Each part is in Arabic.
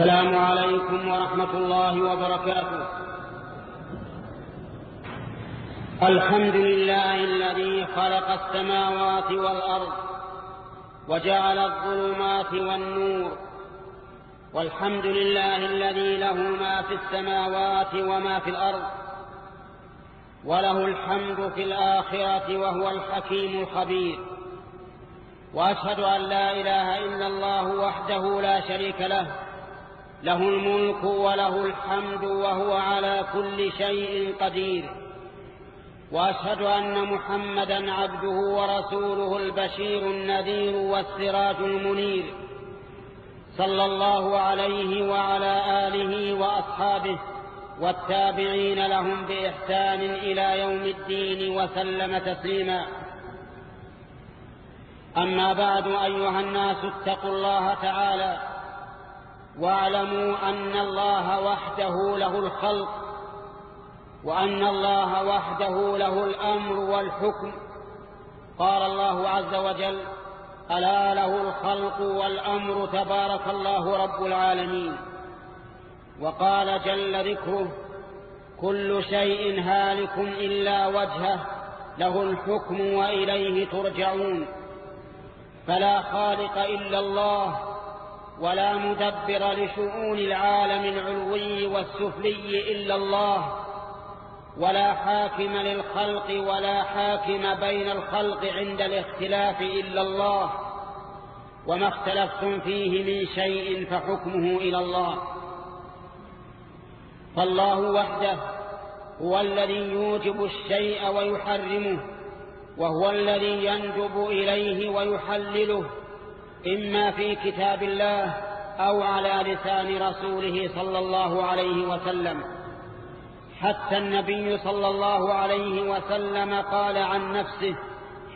السلام عليكم ورحمة الله وبركاته. الحمد لله الذي خلق السماوات والأرض وجعل الظلمات والنور. والحمد لله الذي له ما في السماوات وما في الأرض. وله الحمد في الآخرة وهو الحكيم الخبير. وأشهد أن لا إله إلا الله وحده لا شريك له. له الملك وله الحمد وهو على كل شيء قدير. وأشهد أن محمدا عبده ورسوله البشير النذير والسراج المنير. صلى الله عليه وعلى آله وأصحابه والتابعين لهم بإحسان إلى يوم الدين وسلم تسليما. أما بعد أيها الناس اتقوا الله تعالى واعلموا أن الله وحده له الخلق وأن الله وحده له الأمر والحكم. قال الله عز وجل ألا له الخلق والأمر تبارك الله رب العالمين. وقال جل ذكره كل شيء هالك إلا وجهه له الحكم وإليه ترجعون. فلا خالق إلا الله ولا مدبر لشؤون العالم العلوي والسفلي إلا الله ولا حاكم للخلق ولا حاكم بين الخلق عند الاختلاف إلا الله وما اختلفتم فيه من شيء فحكمه إلى الله. فالله وحده هو الذي يوجب الشيء ويحرمه وهو الذي يندب إليه ويحلله. إما في كتاب الله أو على لسان رسوله صلى الله عليه وسلم. حتى النبي صلى الله عليه وسلم قال عن نفسه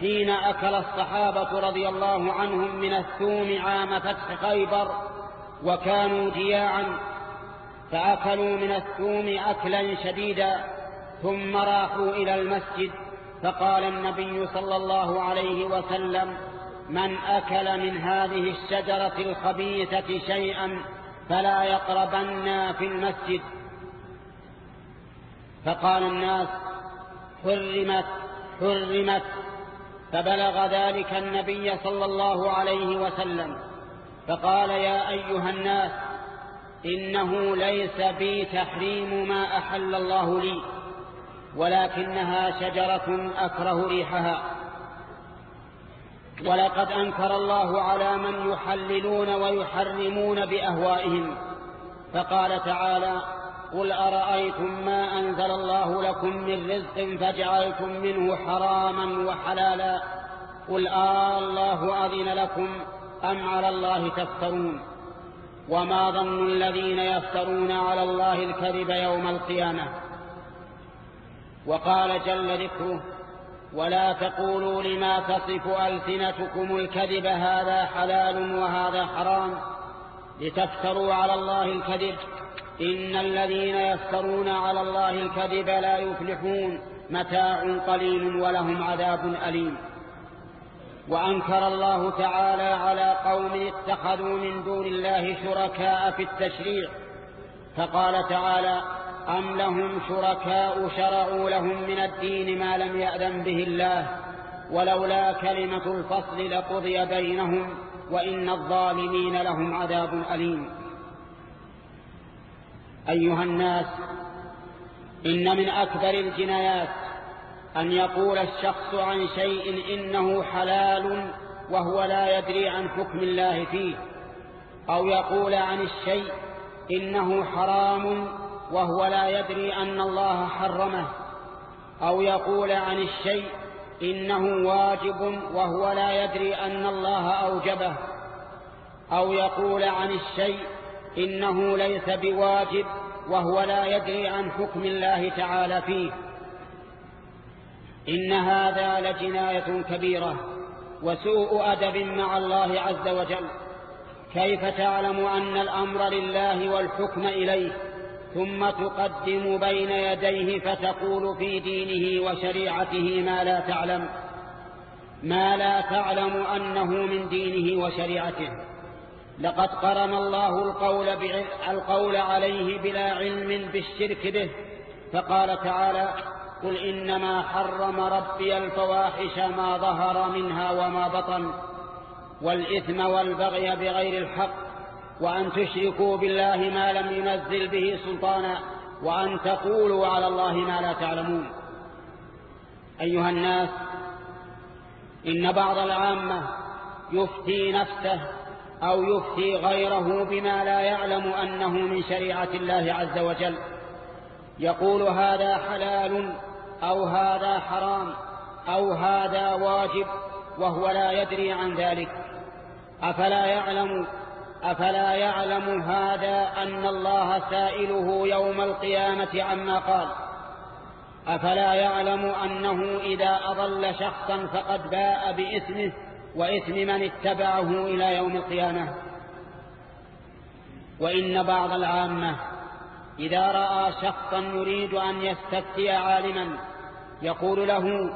حين أكل الصحابة رضي الله عنهم من الثوم عام فتح خيبر وكانوا جياعا فأكلوا من الثوم أكلا شديدا ثم راحوا إلى المسجد فقال النبي صلى الله عليه وسلم من أكل من هذه الشجرة الخبيثة شيئا فلا يقربن في المسجد. فقال الناس حرمت حرمت. فبلغ ذلك النبي صلى الله عليه وسلم. فقال يا أيها الناس إنه ليس بي تحريم ما أحل الله لي ولكنها شجرة أكره ريحها. ولقد أنكر الله على من يحللون ويحرمون بأهوائهم. فقال تعالى قل أرأيتم ما أنزل الله لكم من رزق فجعلتم منه حراما وحلالا؟ قل آه الله أذن لكم أم على الله تفترون؟ وما ظن الذين يفترون على الله الكذب يوم القيامة. وقال جل ذكره ولا تقولوا لما تصف ألسنتكم الكذب هذا حلال وهذا حرام. لتفتروا على الله الكذب. إن الذين يفترون على الله الكذب لا يفلحون. متاع قليل ولهم عذاب أليم. وأنكر الله تعالى على قوم اتخذوا من دون الله شركاء في التشريع. فقال تعالى أم لهم شركاء شرعوا لهم من الدين ما لم يأذن به الله؟ ولولا كلمة الفصل لقضي بينهم وإن الظالمين لهم عذاب أليم. أيها الناس إن من أكبر الجنايات أن يقول الشخص عن شيء إنه حلال وهو لا يدري عن حكم الله فيه أو يقول عن الشيء إنه حرام وهو لا يدري أن الله حرمه أو يقول عن الشيء إنه واجب وهو لا يدري أن الله أوجبه أو يقول عن الشيء إنه ليس بواجب وهو لا يدري عن حكم الله تعالى فيه إن هذا لجناية كبيرة وسوء أدب مع الله عز وجل كيف تعلم أن الأمر لله والحكم إليه ثم تقدم بين يديه فتقول في دينه وشريعته ما لا تعلم ما لا تعلم أنه من دينه وشريعته. لقد قرن الله القول, القول عليه بلا علم بالشرك به فقال تعالى قل إنما حرم ربي الفواحش ما ظهر منها وما بطن والإثم والبغي بغير الحق وأن تشركوا بالله ما لم ينزل به سلطانا وأن تقولوا على الله ما لا تعلمون. أيها الناس إن بعض العامة يفتي نفسه أو يفتي غيره بما لا يعلم أنه من شريعة الله عز وجل. يقول هذا حلال أو هذا حرام أو هذا واجب وهو لا يدري عن ذلك. أفلا يعلم أفلا يعلم هذا أن الله سائله يوم القيامة عما قال؟ أفلا يعلم أنه إذا أضل شخصا فقد باء بإثمه وإثم من اتبعه إلى يوم القيامة؟ وإن بعض العامة إذا رأى شخصا يريد أن يستفتي عالما يقول له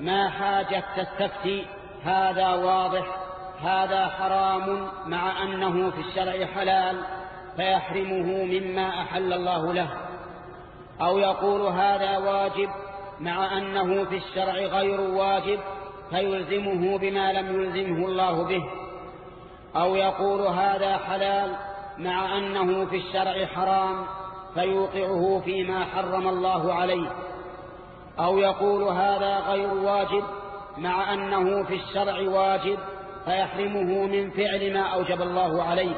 ما حاجة تستفتي؟ هذا واضح هذا حرام مع أنه في الشرع حلال فيحرمه مما أحل الله له. أو يقول هذا واجب مع أنه في الشرع غير واجب فيلزمه بما لم يلزمه الله به. أو يقول هذا حلال مع أنه في الشرع حرام فيوقعه فيما حرم الله عليه. أو يقول هذا غير واجب مع أنه في الشرع واجب فيحرمه من فعل ما أوجب الله عليه.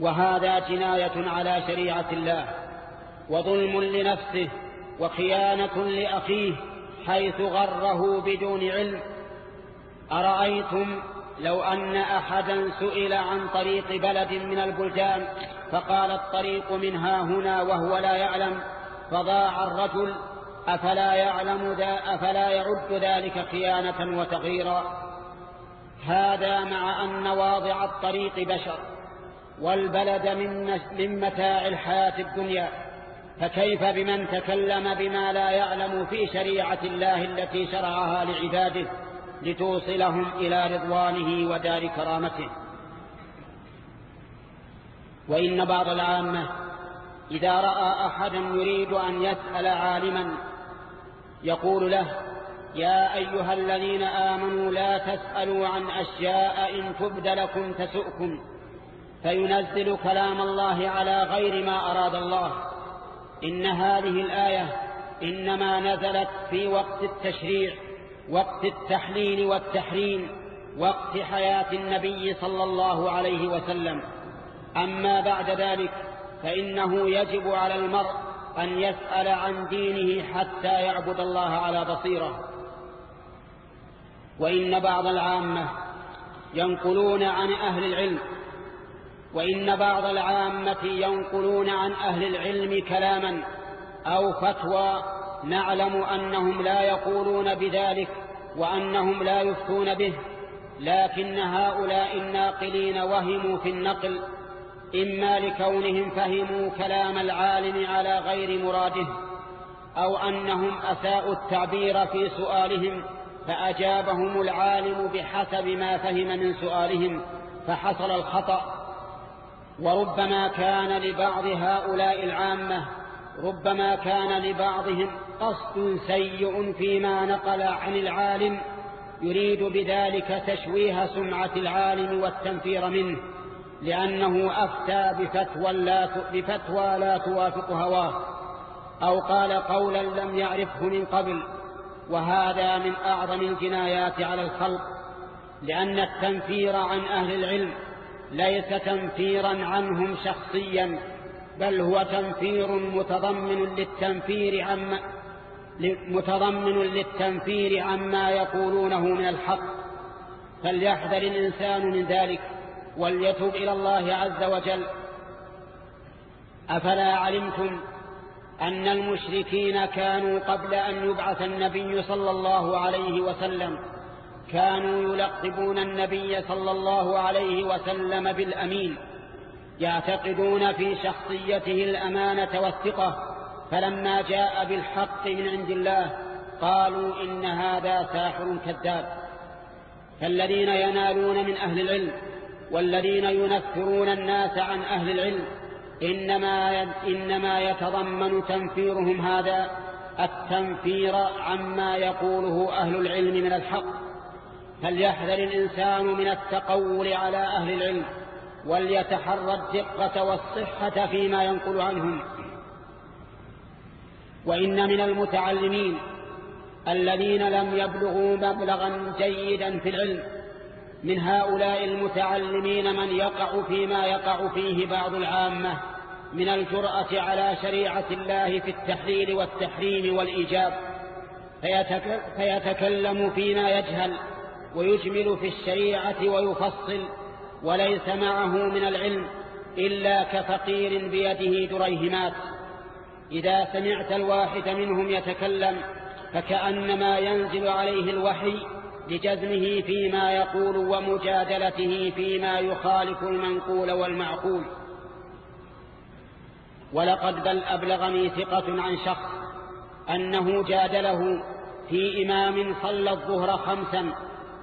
وهذا جناية على شريعة الله وظلم لنفسه وخيانة لأخيه حيث غره بدون علم. أرأيتم لو أن أحدا سئل عن طريق بلد من البلدان فقال الطريق منها هنا وهو لا يعلم فضاع الرجل أفلا يعلم ذا أفلا يعد ذلك خيانة وتغييرا؟ هذا مع أن واضع الطريق بشر والبلد من, من متاع الحياة الدنيا. فكيف بمن تكلم بما لا يعلم في شريعة الله التي شرعها لعباده لتوصلهم إلى رضوانه ودار كرامته؟ وإن بعض العامة إذا رأى أحدا يريد أن يسأل عالما يقول له يا أيها الذين آمنوا لا تسألوا عن أشياء إن تبد لكم تسؤكم فينزل كلام الله على غير ما أراد الله. إن هذه الآية إنما نزلت في وقت التشريع وقت التحليل والتحريم وقت حياة النبي صلى الله عليه وسلم. أما بعد ذلك فإنه يجب على المرء أن يسأل عن دينه حتى يعبد الله على بصيرة. وإن بعض العامة ينقلون عن أهل العلم وإن بعض العامة ينقلون عن أهل العلم كلاما أو فتوى نعلم أنهم لا يقولون بذلك وأنهم لا يفتون به لكن هؤلاء الناقلين وهموا في النقل إما لكونهم فهموا كلام العالم على غير مراده أو أنهم أساءوا التعبير في سؤالهم فأجابهم العالم بحسب ما فهم من سؤالهم فحصل الخطأ. وربما كان لبعض هؤلاء العامة ربما كان لبعضهم قصد سيء فيما نقل عن العالم يريد بذلك تشويه سمعة العالم والتنفير منه. لأنه أفتى بفتوى لا, بفتوى لا توافق هواه أو قال قولا لم يعرفه من قبل وهذا من أعظم الجنايات على الخلق لأن التنفير عن أهل العلم ليس تنفيرا عنهم شخصيا بل هو تنفير متضمن للتنفير عما متضمن للتنفير عما يقولونه من الحق. فليحذر الإنسان من ذلك. وليتوب إلى الله عز وجل. أفلا علمتم أن المشركين كانوا قبل أن يبعث النبي صلى الله عليه وسلم؟ كانوا يلقبون النبي صلى الله عليه وسلم بالأمين يعتقدون في شخصيته الأمانة والثقة. فلما جاء بالحق من عند الله قالوا إن هذا ساحر كذاب. فالذين ينالون من أهل العلم والذين ينفرون الناس عن أهل العلم إنما, إنما يتضمن تنفيرهم هذا التنفير عما يقوله أهل العلم من الحق. فليحذر الإنسان من التقول على أهل العلم وليتحرى الدقة والصحة فيما ينقل عنهم. وإن من المتعلمين الذين لم يبلغوا مبلغا جيدا في العلم من هؤلاء المتعلمين من يقع فيما يقع فيه بعض العامة من الجرأة على شريعة الله في التحليل والتحريم والإيجاب. فيتكلم فيما يجهل ويجمل في الشريعة ويفصل وليس معه من العلم إلا كفقير بيده دريهمات. إذا سمعت الواحد منهم يتكلم فكأنما ينزل عليه الوحي لجزمه فيما يقول ومجادلته فيما يخالف المنقول والمعقول. ولقد بل أبلغني ثقة عن شخص أنه جادله في إمام صلى الظهر خمسا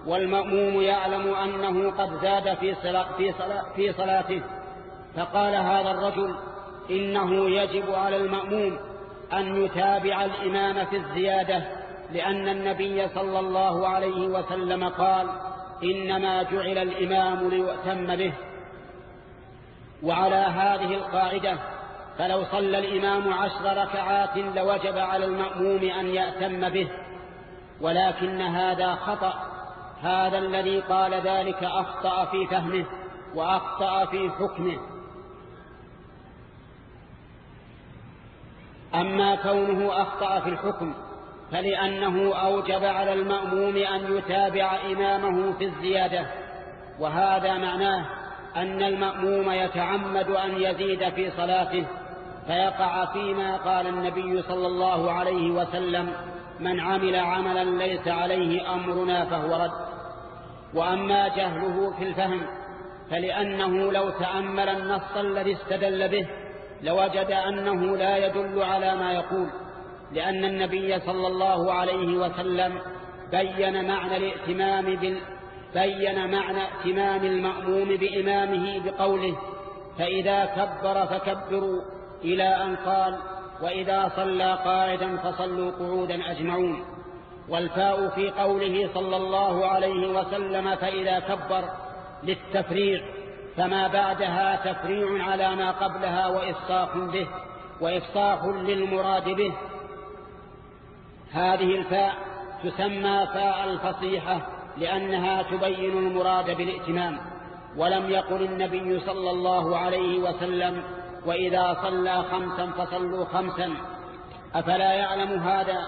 والمأموم يعلم أنه قد زاد في, صلاة في, صلاة في صلاته. فقال هذا الرجل إنه يجب على المأموم أن يتابع الإمام في الزيادة لأن النبي صلى الله عليه وسلم قال إنما جعل الإمام ليؤتم به. وعلى هذه القاعدة فلو صلى الإمام عشر ركعات لوجب على المأموم أن يأتم به. ولكن هذا خطأ. هذا الذي قال ذلك أخطأ في فهمه وأخطأ في حكمه. أما كونه أخطأ في الحكم فلأنه أوجب على المأموم أن يتابع إمامه في الزيادة. وهذا معناه أن المأموم يتعمد أن يزيد في صلاته فيقع فيما قال النبي صلى الله عليه وسلم من عمل عملا ليس عليه أمرنا فهو رد. وأما جهله في الفهم فلأنه لو تأمل النص الذي استدل به لوجد أنه لا يدل على ما يقول. لأن النبي صلى الله عليه وسلم بين معنى الائتمام بال بين معنى ائتمام المأموم بإمامه بقوله فإذا كبر فكبروا إلى أن قال وإذا صلى قاعدا فصلوا قعودا أجمعون والفاء في قوله صلى الله عليه وسلم فإذا كبر للتفريع فما بعدها تفريع على ما قبلها وإفصاح به وإفصاح للمراد به هذه الفاء تسمى فاء الفصيحة لأنها تبين المراد بالائتمام ولم يقل النبي صلى الله عليه وسلم وإذا صلى خمسا فصلوا خمسا أفلا يعلم هذا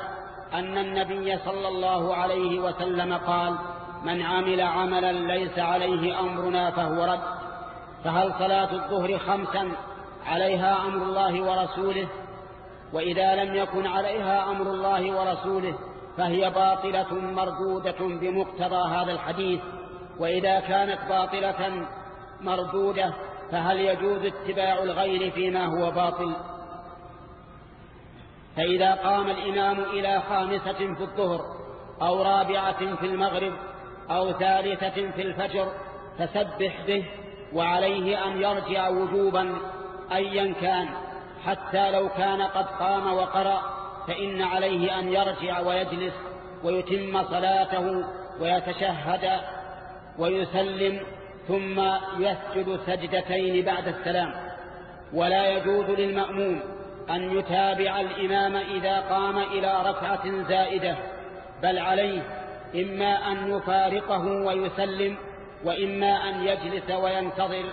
أن النبي صلى الله عليه وسلم قال من عمل عملا ليس عليه أمرنا فهو رد فهل صلاة الظهر خمسا عليها أمر الله ورسوله؟ وإذا لم يكن عليها أمر الله ورسوله فهي باطلة مردودة بمقتضى هذا الحديث. وإذا كانت باطلة مردودة فهل يجوز اتباع الغير فيما هو باطل؟ فإذا قام الإمام إلى خامسة في الظهر أو رابعة في المغرب أو ثالثة في الفجر فسبح به وعليه أن يرجع وجوبا أيا كان. حتى لو كان قد قام وقرأ فإن عليه أن يرجع ويجلس ويتم صلاته ويتشهد ويسلم ثم يسجد سجدتين بعد السلام. ولا يجوز للمأموم أن يتابع الإمام إذا قام إلى ركعة زائدة بل عليه إما أن يفارقه ويسلم وإما أن يجلس وينتظر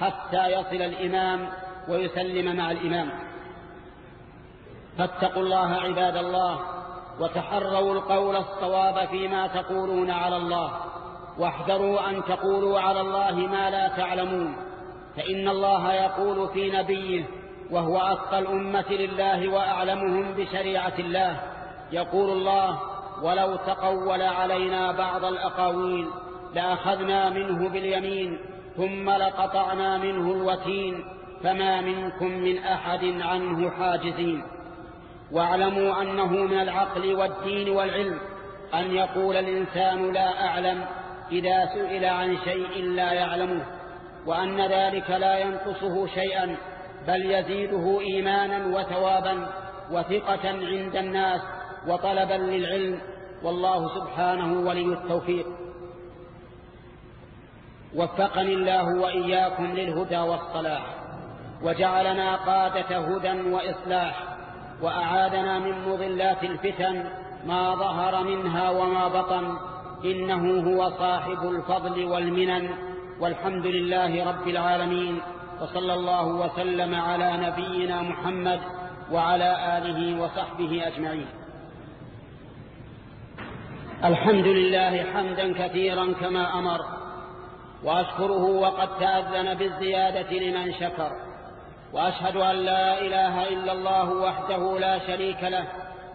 حتى يصل الإمام ويسلم مع الإمام. فاتقوا الله عباد الله وتحروا القول الصواب فيما تقولون على الله. واحذروا أن تقولوا على الله ما لا تعلمون. فإن الله يقول في نبيه وهو أتقى الأمة لله وأعلمهم بشريعة الله. يقول الله ولو تقول علينا بعض الأقاويل لأخذنا منه باليمين ثم لقطعنا منه الوتين فما منكم من أحد عنه حاجزين. واعلموا أنه من العقل والدين والعلم أن يقول الإنسان لا أعلم إذا سئل عن شيء لا يعلمه وأن ذلك لا ينقصه شيئا بل يزيده إيمانا وثوابا وثقة عند الناس وطلبا للعلم. والله سبحانه ولي التوفيق. وفقني الله وإياكم للهدى والصلاح. وجعلنا قادة هدى وإصلاح وأعادنا من مضلات الفتن ما ظهر منها وما بطن إنه هو صاحب الفضل والمنن. والحمد لله رب العالمين وصلى الله وسلم على نبينا محمد وعلى آله وصحبه أجمعين. الحمد لله حمدا كثيرا كما أمر وأشكره وقد تأذن بالزيادة لمن شكر. وأشهد أن لا إله إلا الله وحده لا شريك له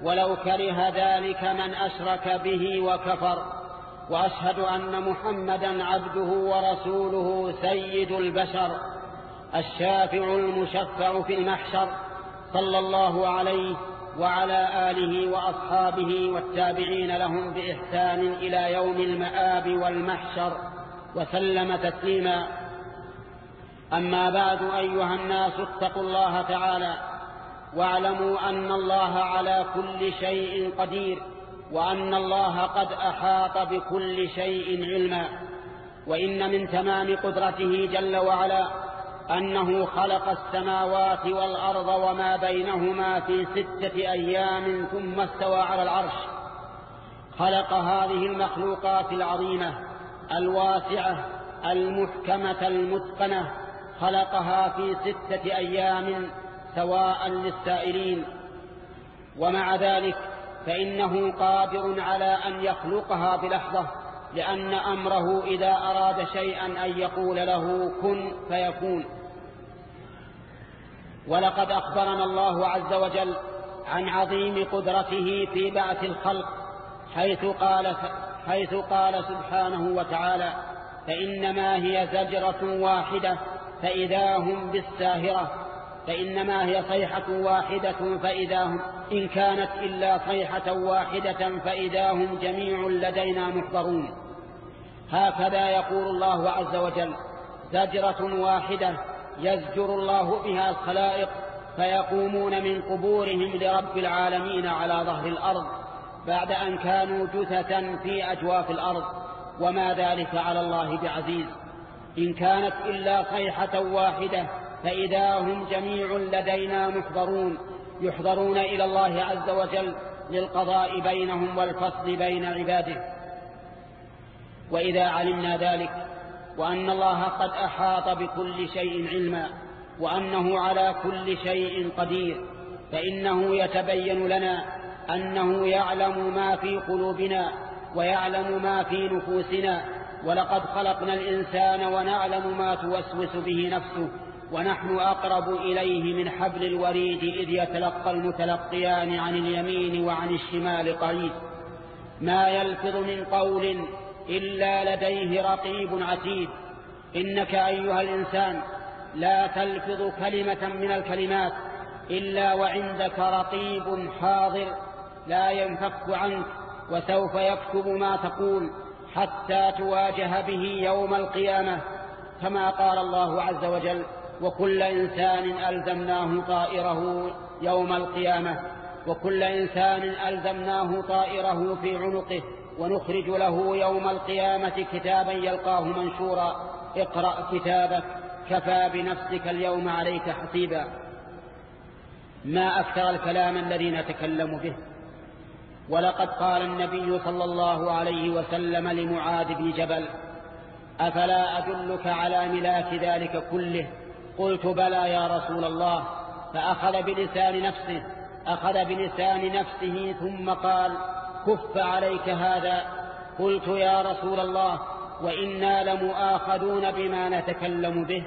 ولو كره ذلك من أشرك به وكفر. وأشهد أن محمدا عبده ورسوله سيد البشر الشافع المشفع في المحشر صلى الله عليه وعلى آله وأصحابه والتابعين لهم بإحسان إلى يوم المآب والمحشر وسلم تسليما. أما بعد أيها الناس اتقوا الله تعالى واعلموا أن الله على كل شيء قدير وأن الله قد أحاط بكل شيء علما. وإن من تمام قدرته جل وعلا أنه خلق السماوات والأرض وما بينهما في ستة أيام ثم استوى على العرش. خلق هذه المخلوقات العظيمة الواسعة المحكمة المتقنة خلقها في ستة أيام سواء للسائلين. ومع ذلك فإنه قادر على أن يخلقها بلحظة لأن أمره إذا أراد شيئا أن يقول له كن فيكون. ولقد أخبرنا الله عز وجل عن عظيم قدرته في بعث الخلق حيث قال, حيث قال سبحانه وتعالى فإنما هي زجرة واحدة فإذا هم بالساهرة فإنما هي صيحة واحدة فإذا هم إن كانت إلا صيحة واحدة فإذا هم جميع لدينا محضرون. هكذا يقول الله عز وجل زجرة واحدة يزجر الله بها الخلائق فيقومون من قبورهم لرب العالمين على ظهر الأرض بعد أن كانوا جثة في أجواف الأرض وما ذلك على الله بعزيز. إن كانت إلا صيحة واحدة فإذا هم جميع لدينا محضرون يحضرون إلى الله عز وجل للقضاء بينهم والفصل بين عباده. وإذا علمنا ذلك وأن الله قد أحاط بكل شيء علما وأنه على كل شيء قدير فإنه يتبين لنا أنه يعلم ما في قلوبنا ويعلم ما في نفوسنا ولقد خلقنا الإنسان ونعلم ما توسوس به نفسه ونحن أقرب إليه من حبل الوريد إذ يتلقى المتلقيان عن اليمين وعن الشمال قريب. ما يلفظ من قول إلا لديه رقيب عتيد. إنك أيها الإنسان لا تلفظ كلمة من الكلمات إلا وعندك رقيب حاضر لا ينفك عنك وسوف يكتب ما تقول. حتى تواجه به يوم القيامة كما قال الله عز وجل وكل إنسان ألزمناه طائره يوم القيامة وكل إنسان ألزمناه طائره في عنقه ونخرج له يوم القيامة كتابا يلقاه منشورا اقرأ كتابك كفى بنفسك اليوم عليك حسيبا. ما أكثر الكلام الذي نتكلم به. ولقد قال النبي صلى الله عليه وسلم لمعاذ بن جبل أفلا أدلك على ملاك ذلك كله؟ قلت بلى يا رسول الله فأخذ بلسان نفسه أخذ بلسان نفسه ثم قال كف عليك هذا؟ قلت يا رسول الله وإنا لمؤاخذون بما نتكلم به.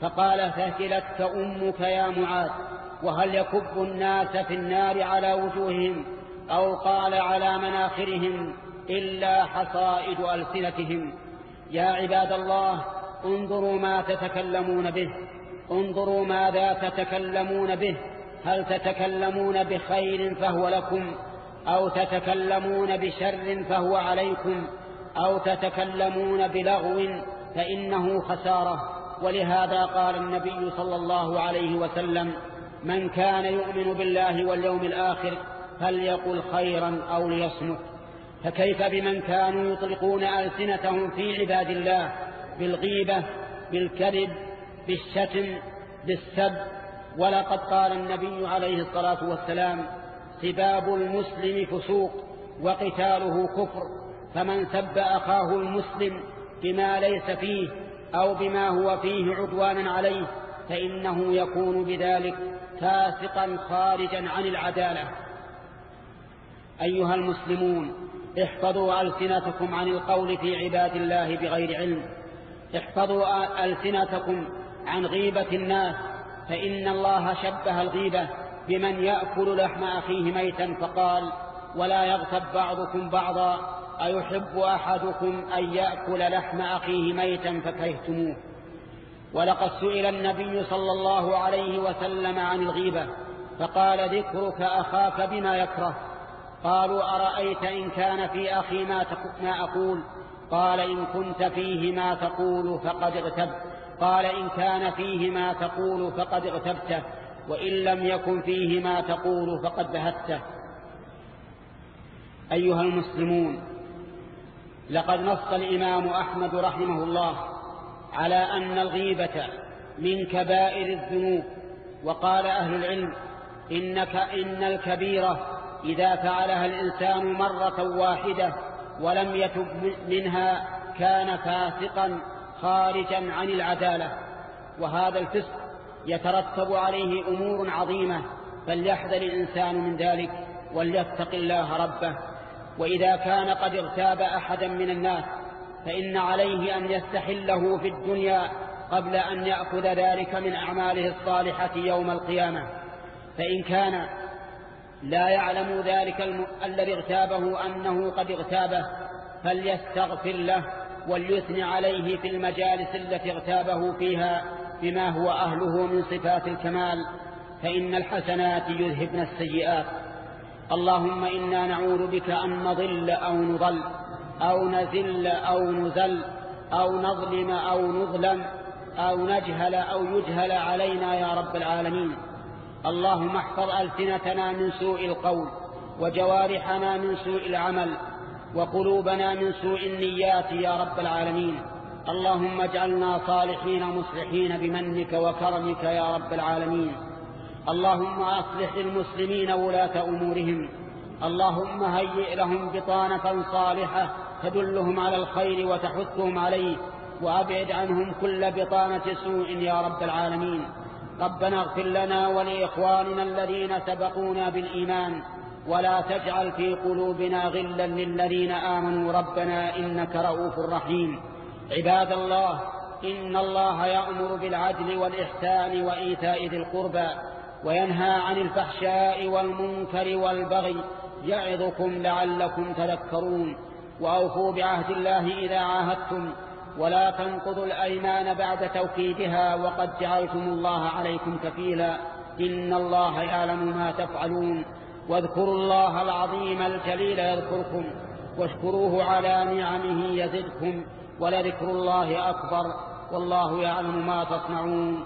فقال ثكلتك أمك يا معاذ وهل يكب الناس في النار على وجوههم؟ أو قال على مناخرهم إلا حصائد ألسنتهم. يا عباد الله انظروا ما تتكلمون به. انظروا ماذا تتكلمون به. هل تتكلمون بخير فهو لكم أو تتكلمون بشر فهو عليكم أو تتكلمون بلغو فإنه خسارة. ولهذا قال النبي صلى الله عليه وسلم من كان يؤمن بالله واليوم الآخر فليقل خيرا أو ليصمت؟ فكيف بمن كانوا يطلقون ألسنتهم في عباد الله بالغيبة بالكذب بالشتم بالسب؟ ولقد قال النبي عليه الصلاة والسلام سباب المسلم فسوق وقتاله كفر فمن سب أخاه المسلم بما ليس فيه أو بما هو فيه عدوانا عليه فإنه يكون بذلك فاسقا خارجا عن العدالة. أيها المسلمون احفظوا ألسنتكم عن القول في عباد الله بغير علم. احفظوا ألسنتكم عن غيبة الناس فإن الله شبه الغيبة بمن يأكل لحم أخيه ميتا فقال ولا يغتب بعضكم بعضا أيحب أحدكم أن يأكل لحم أخيه ميتا فكرهتموه. ولقد سئل النبي صلى الله عليه وسلم عن الغيبة فقال ذكرك أخاك بما يكره. قالوا أرأيت إن كان في أخي ما, ما أقول؟ قال إن كنت فيه ما تقول فقد اغتبت قال إن كان فيه ما تقول فقد اغتبته وإن لم يكن فيه ما تقول فقد بهته. أيها المسلمون لقد نص الإمام أحمد رحمه الله على أن الغيبة من كبائر الذنوب. وقال أهل العلم إنك إن الكبيرة إذا فعلها الإنسان مرة واحدة ولم يتب منها كان فاسقا خارجا عن العدالة. وهذا الفسق يترتب عليه أمور عظيمة فليحذر الإنسان من ذلك وليتق الله ربه. وإذا كان قد اغتاب أحدا من الناس فإن عليه أن يستحله في الدنيا قبل أن يأخذ ذلك من أعماله الصالحة يوم القيامة. فإن كان لا يعلم ذلك الم... الذي اغتابه أنه قد اغتابه فليستغفر له وليثني عليه في المجالس التي اغتابه فيها بما هو أهله من صفات الكمال فإن الحسنات يذهبن السيئات. اللهم إنا نعوذ بك أن نضل أو نضل أو نزل أو نزل أو نظلم أو نظلم أو نجهل أو يجهل علينا يا رب العالمين. اللهم احفظ ألسنتنا من سوء القول وجوارحنا من سوء العمل وقلوبنا من سوء النيات يا رب العالمين. اللهم اجعلنا صالحين مصلحين بمنك وكرمك يا رب العالمين. اللهم أصلح للمسلمين ولاة أمورهم. اللهم هيئ لهم بطانة صالحة تدلهم على الخير وتحثهم عليه وأبعد عنهم كل بطانة سوء يا رب العالمين. ربنا اغفر لنا ولإخواننا الذين سبقونا بالإيمان ولا تجعل في قلوبنا غلا للذين آمنوا ربنا إنك رؤوف رحيم. عباد الله إن الله يأمر بالعدل والإحسان وإيتاء ذي القربى وينهى عن الفحشاء والمنكر والبغي يعظكم لعلكم تذكرون. وأوفوا بعهد الله إذا عاهدتم ولا تنقضوا الأيمان بعد توكيدها وقد جعلتم الله عليكم كفيلا إن الله يعلم ما تفعلون. واذكروا الله العظيم الجليل يذكركم. واشكروه على نعمه يزدكم. ولذكر الله أكبر. والله يعلم ما تصنعون.